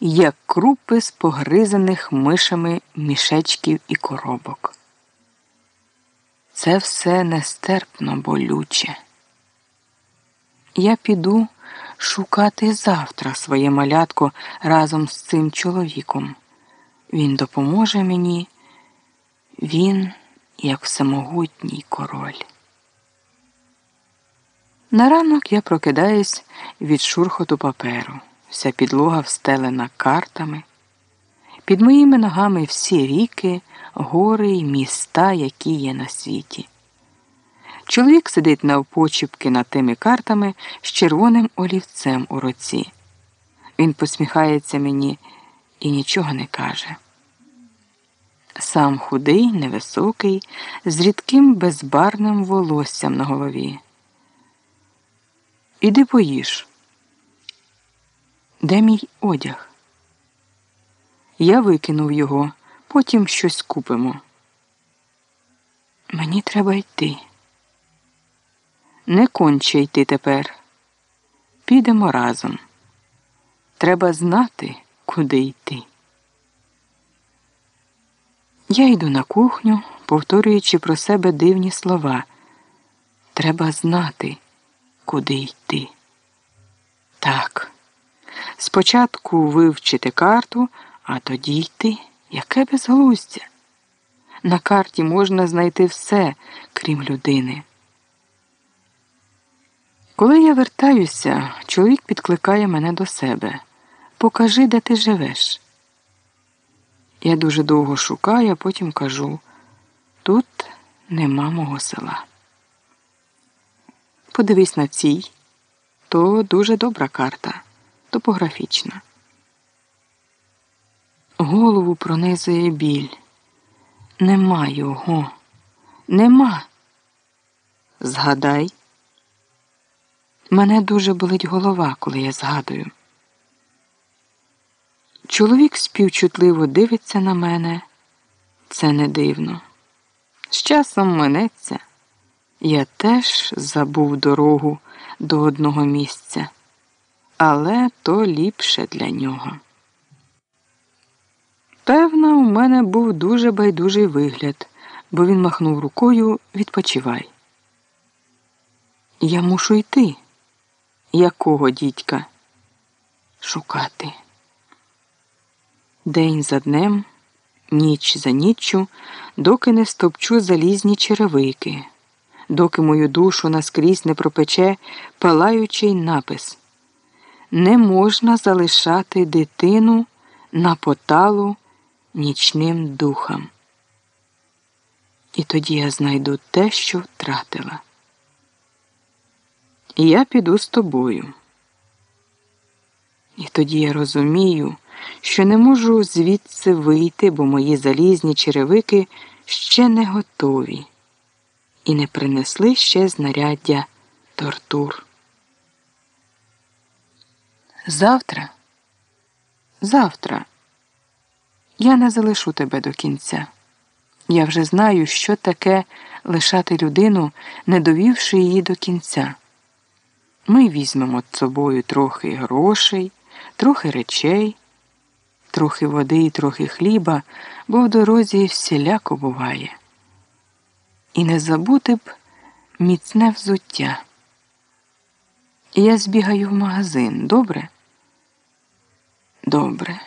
як крупи з погризаних мишами мішечків і коробок. Це все нестерпно болюче. Я піду шукати завтра своє малятко разом з цим чоловіком. Він допоможе мені, він як всемогутній король. На ранок я прокидаюсь від шурхоту паперу. Вся підлога встелена картами. Під моїми ногами всі ріки, гори й міста, які є на світі. Чоловік сидить навпочіпки над тими картами з червоним олівцем у руці. Він посміхається мені і нічого не каже. Сам худий, невисокий, з рідким безбарним волоссям на голові. Іди поїж. Де мій одяг? Я викинув його, потім щось купимо. Мені треба йти. Не конче йти тепер. Підемо разом. Треба знати, куди йти. Я йду на кухню, повторюючи про себе дивні слова. Треба знати, куди йти. Так. Спочатку вивчити карту, а тоді йти. Яке безглуздя. На карті можна знайти все, крім людини. Коли я вертаюся, чоловік підкликає мене до себе. Покажи, де ти живеш. Я дуже довго шукаю, а потім кажу тут нема мого села. Подивись на цій, то дуже добра карта, топографічна. Голову пронизує біль. Нема його, нема. Згадай. Мене дуже болить голова, коли я згадую. Чоловік співчутливо дивиться на мене. Це не дивно. З часом минеться. Я теж забув дорогу до одного місця, але то ліпше для нього. Певно, у мене був дуже байдужий вигляд, бо він махнув рукою відпочивай. Я мушу йти. Якого дідька? Шукати. День за днем, ніч за ніччю, доки не стопчу залізні черевики, доки мою душу наскрізь не пропече палаючий напис. Не можна залишати дитину на поталу нічним духам. І тоді я знайду те, що втратила. І я піду з тобою. І тоді я розумію, що не можу звідси вийти, бо мої залізні черевики ще не готові і не принесли ще знаряддя тортур. Завтра, завтра я не залишу тебе до кінця. Я вже знаю, що таке лишати людину, не довівши її до кінця. Ми візьмемо з собою трохи грошей, трохи речей, трохи води і трохи хліба, бо в дорозі всіляко буває. І не забути б міцне взуття. Я збігаю в магазин, добре? Добре.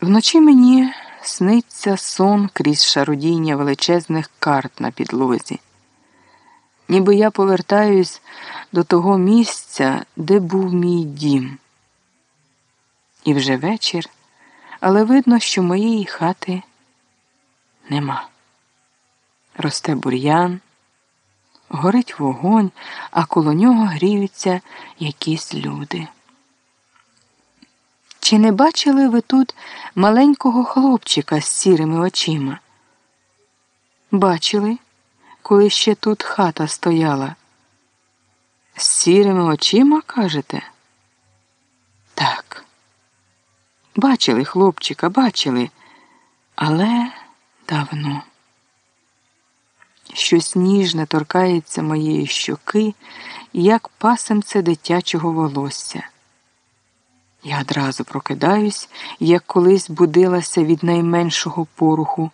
Вночі мені сниться сон крізь шарудіння величезних карт на підлозі ніби я повертаюсь до того місця, де був мій дім. І вже вечір, але видно, що моєї хати нема. Росте бур'ян, горить вогонь, а коло нього гріються якісь люди. Чи не бачили ви тут маленького хлопчика з сірими очима? Бачили? коли ще тут хата стояла. З сірими очима кажете? Так. Бачили хлопчика, бачили, але давно. Щось ніжне торкається моєї щоки, як пасемце дитячого волосся. Я одразу прокидаюсь, як колись будилася від найменшого поруху.